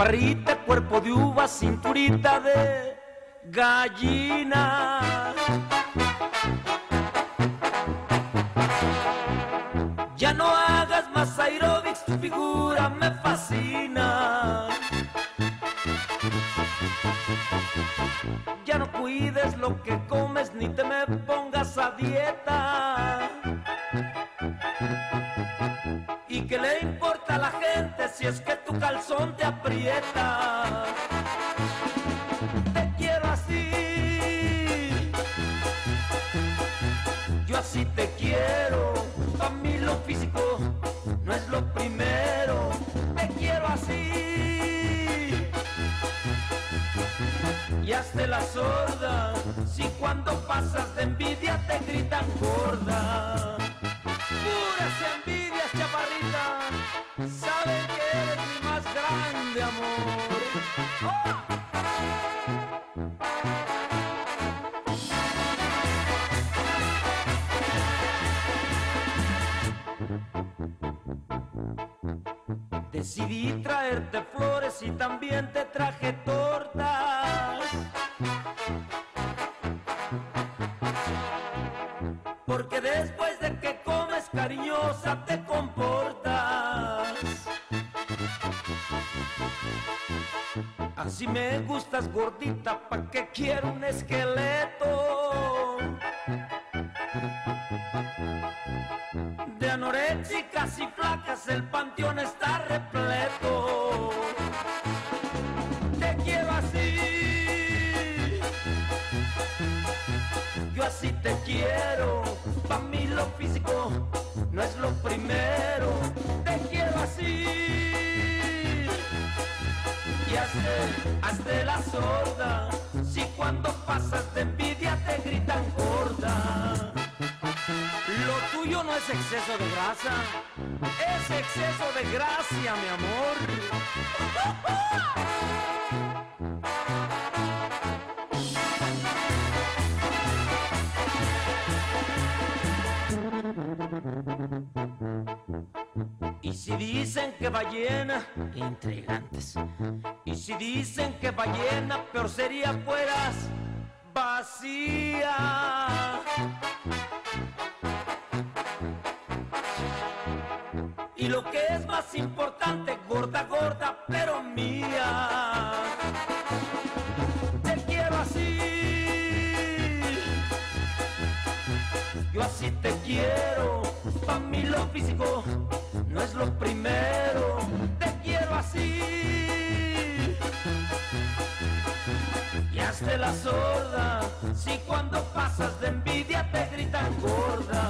chaparrita, cuerpo de uva, cinturita de gallina. Ya no hagas más aerobics, tu figura me fascina. Ya no cuides lo que comes ni te me pongas a dieta. ¿Y qué le importa a la gente si es que tu calzón te aprieta? Te quiero así. Yo así te quiero. A mí lo físico no es lo primero. Te quiero así. Y hazte la sorda. Si cuando pasas de envidia te gritan gorda. Saben que eres mi más grande amor. ¡Oh! Decidí traerte flores y también te traje tortas. Porque después de que comes cariñosa te Así me gustas gordita, ¿pa' qué quiero un esqueleto? De anoréxicas y flacas el panteón está repleto. Te quiero así. Yo así te quiero. Pa' mí lo físico no es lo primero. Y hazte, la sorda. Si cuando pasas de envidia te gritan gorda. Lo tuyo no es exceso de grasa, es exceso de gracia, mi amor. Y si dicen que ballena, intrigantes. Y si dicen que ballena, peor sería fueras vacía. Y lo que es más importante, gorda, gorda, pero mía. Te quiero así. Yo así te quiero. Pa' mí lo físico no es lo primero. Te quiero así. Y hazte la sorda. Si cuando pasas de envidia te gritan gorda.